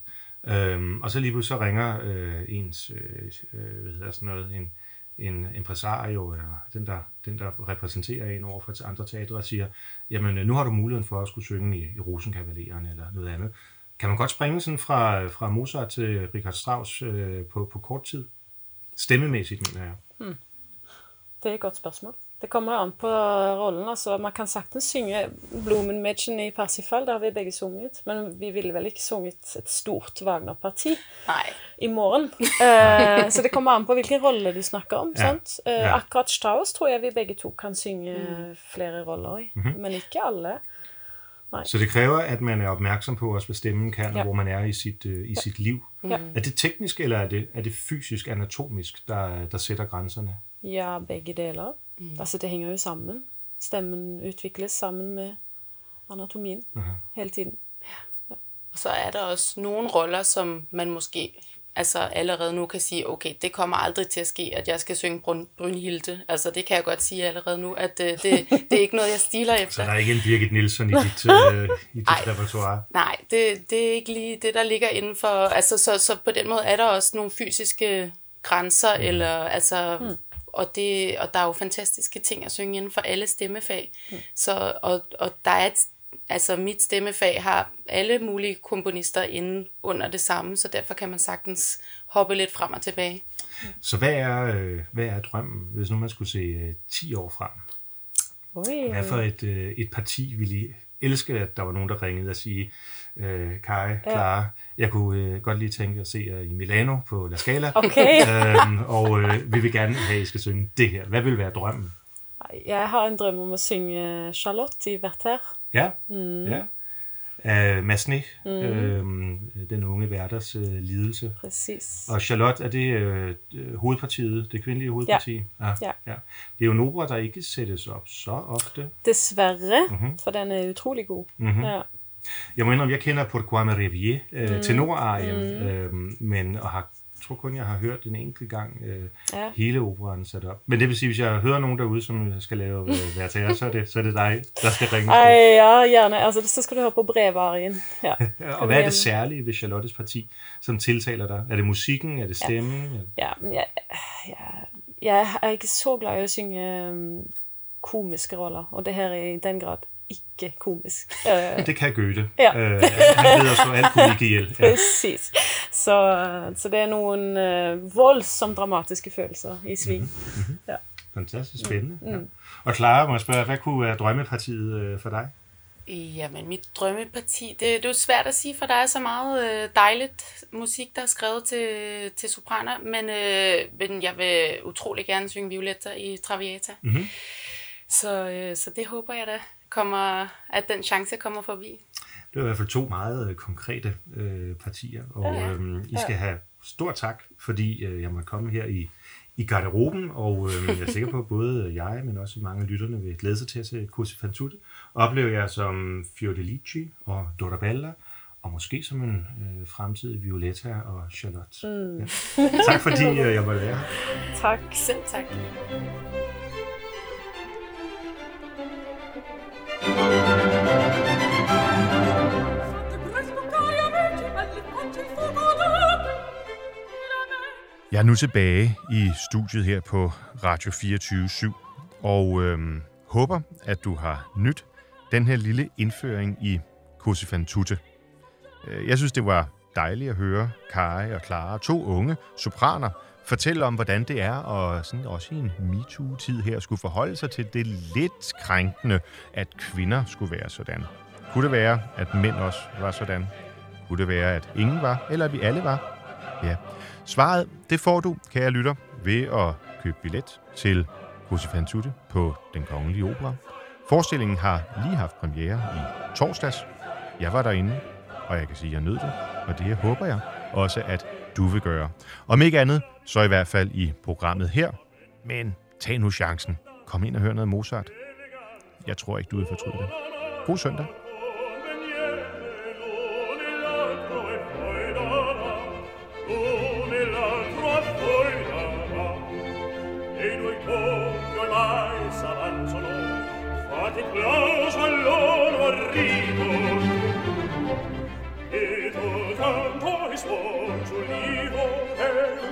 [SPEAKER 1] øhm, og så lige pludselig så ringer øh, ens, øh, øh, hvad hedder sådan noget, en, en impresario, eller den der, den der repræsenterer en over for andre teatre, og siger, jamen øh, nu har du muligheden for at skulle synge i, i Rosenkavaleren eller noget andet. Kan man godt springe sådan fra, fra Mozart til Richard Strauss øh, på, på kort tid? Stemmemæssigt, mener jeg. Hmm.
[SPEAKER 4] Det er et godt spørgsmål. Det kommer an på rollen. Altså, man kan sagtens synge Blumenmädchen i Parsifal, der har vi begge sunget, men vi ville vel ikke sunget et stort Wagner-parti
[SPEAKER 3] Nej,
[SPEAKER 4] i morgen. (laughs) Eh, så det kommer an på hvilken rolle du snakker om.
[SPEAKER 1] Ja.
[SPEAKER 4] Sant? Eh,
[SPEAKER 1] Ja.
[SPEAKER 4] Akkurat Strauss tror jeg vi begge to kan synge flere roller i,
[SPEAKER 1] Mhm.
[SPEAKER 4] men ikke alle.
[SPEAKER 1] Så det kræver, at man er opmærksom på også, hvad stemmen kan, og
[SPEAKER 4] Ja.
[SPEAKER 1] hvor man er i sit, øh, i sit liv.
[SPEAKER 4] Ja.
[SPEAKER 1] Er det teknisk, eller er det, er det fysisk, anatomisk, der, der sætter grænserne?
[SPEAKER 4] Ja, begge deler. Altså, det hænger jo sammen. Stemmen udvikles sammen med anatomien hele tiden.
[SPEAKER 3] Og så er der også nogle roller, som man måske altså allerede nu kan sige, okay, det kommer aldrig til at ske, at jeg skal synge Brun- Brynhilde. Altså det kan jeg godt sige allerede nu, at øh, det, det er ikke noget, jeg stiler
[SPEAKER 1] Så
[SPEAKER 3] efter.
[SPEAKER 1] der er ikke en Birgit Nielsen i (laughs) dit, øh, i dit
[SPEAKER 3] Ej.
[SPEAKER 1] repertoire?
[SPEAKER 3] Nej, det, det er ikke lige det, der ligger inden for... Altså, så, så på den måde er der også nogle fysiske grænser, mm. eller altså... Mm. Og, det, og der er jo fantastiske ting at synge inden for alle stemmefag. Mm. Så, og, og der er et, altså mit stemmefag har alle mulige komponister inde under det samme, så derfor kan man sagtens hoppe lidt frem og tilbage.
[SPEAKER 1] Så hvad er, øh, hvad er drømmen, hvis nu man skulle se øh, 10 år frem?
[SPEAKER 4] Oj.
[SPEAKER 1] Hvad for et, øh, et parti ville I elske, at der var nogen, der ringede og sige, øh, Kai, Clara, jeg kunne øh, godt lige tænke at se jer i Milano på La Scala,
[SPEAKER 4] Okay. (laughs)
[SPEAKER 1] øhm, og øh, vi vil gerne have, at I skal synge det her. Hvad vil være drømmen?
[SPEAKER 4] Jeg har en drøm om at synge Charlotte i Werther.
[SPEAKER 1] Ja, mm. ja. Uh, Masne, mm. øh, den unge værters øh, lidelse.
[SPEAKER 4] Præcis.
[SPEAKER 1] Og Charlotte, er det øh, øh, hovedpartiet, det kvindelige hovedparti? Ja.
[SPEAKER 4] Ja.
[SPEAKER 1] ja. Det er jo en opera, der ikke sættes op så ofte.
[SPEAKER 4] Desværre, mm-hmm. for den er utrolig god. Mm-hmm. Ja.
[SPEAKER 1] Jeg må indrømme, jeg kender Pourquoi me Rivier, øh, mm. tenorarien, mm. øh, men og har, jeg tror kun, jeg har hørt en enkelt gang øh,
[SPEAKER 4] Ja.
[SPEAKER 1] hele operaen sat op. Men det vil sige, hvis jeg hører nogen derude, som skal lave øh, (laughs) værtager, så er, det, så er det dig, der skal ringe.
[SPEAKER 4] Ej, ja, gjerne. Altså, så skal du høre på brevarien. Ja.
[SPEAKER 1] Ja, (laughs) og hvad er det særlige ved Charlottes parti, som tiltaler dig? Er det musikken? Er det stemmen? Ja.
[SPEAKER 4] Ja, men jeg, jeg, er ikke så glad i at synge øhm, komiske roller, og det her er i den grad ikke komisk. Øh,
[SPEAKER 1] Det kan Goethe.
[SPEAKER 4] Ja.
[SPEAKER 1] Øh, han ved at slå alt komik ihjel. Ja.
[SPEAKER 4] Præcis. Så, så det er nogle øh, voldsomt dramatiske følelser i sving.
[SPEAKER 1] Mhm.
[SPEAKER 4] Ja.
[SPEAKER 1] Fantastisk spændende. Ja. Og Clara, må jeg spørge, hvad kunne være drømmepartiet øh, for dig?
[SPEAKER 3] Jamen, mit drømmeparti, det, det er jo svært at sige, for der er så meget øh, dejligt musik, der er skrevet til, til sopraner, men, øh, men jeg vil utrolig gerne synge Violetta i Traviata.
[SPEAKER 1] Mhm.
[SPEAKER 3] Så, øh, så det håber jeg da, kommer, at den chance kommer forbi.
[SPEAKER 1] Det var i hvert fald to meget øh, konkrete øh, partier, og
[SPEAKER 3] Ja.
[SPEAKER 1] øh, I skal have stor tak, fordi øh, jeg måtte komme her i, i garderoben, og øh, jeg er sikker på, at både jeg, men også mange af lytterne vil glæde sig til at se Cursi fan tutte. Opleve jer som Fiordelici og Dorabella, og måske som en øh, fremtidig Violetta og Charlotte. Mm. Ja. Tak fordi øh, jeg måtte være her.
[SPEAKER 4] Tak.
[SPEAKER 3] Selv tak.
[SPEAKER 1] Jeg er nu tilbage i studiet her på Radio 24 og øhm, håber, at du har nyt den her lille indføring i Cursi tutte. Øh, jeg synes, det var dejligt at høre Kai og Clara, to unge sopraner, fortælle om, hvordan det er, og sådan også i en MeToo-tid her, skulle forholde sig til det lidt krænkende, at kvinder skulle være sådan. Kunne det være, at mænd også var sådan? Kunne det være, at ingen var, eller at vi alle var? Ja. Svaret, det får du, kære lytter, ved at købe billet til Cursi tutte på Den Kongelige Opera. Forestillingen har lige haft premiere i torsdags. Jeg var derinde, og jeg kan sige, at jeg nød det, og det håber jeg også, at du vil gøre. Om ikke andet, så i hvert fald i programmet her. Men tag nu chancen. Kom ind og hør noget Mozart. Jeg tror ikke, du vil fortryde det. God søndag.
[SPEAKER 2] Fate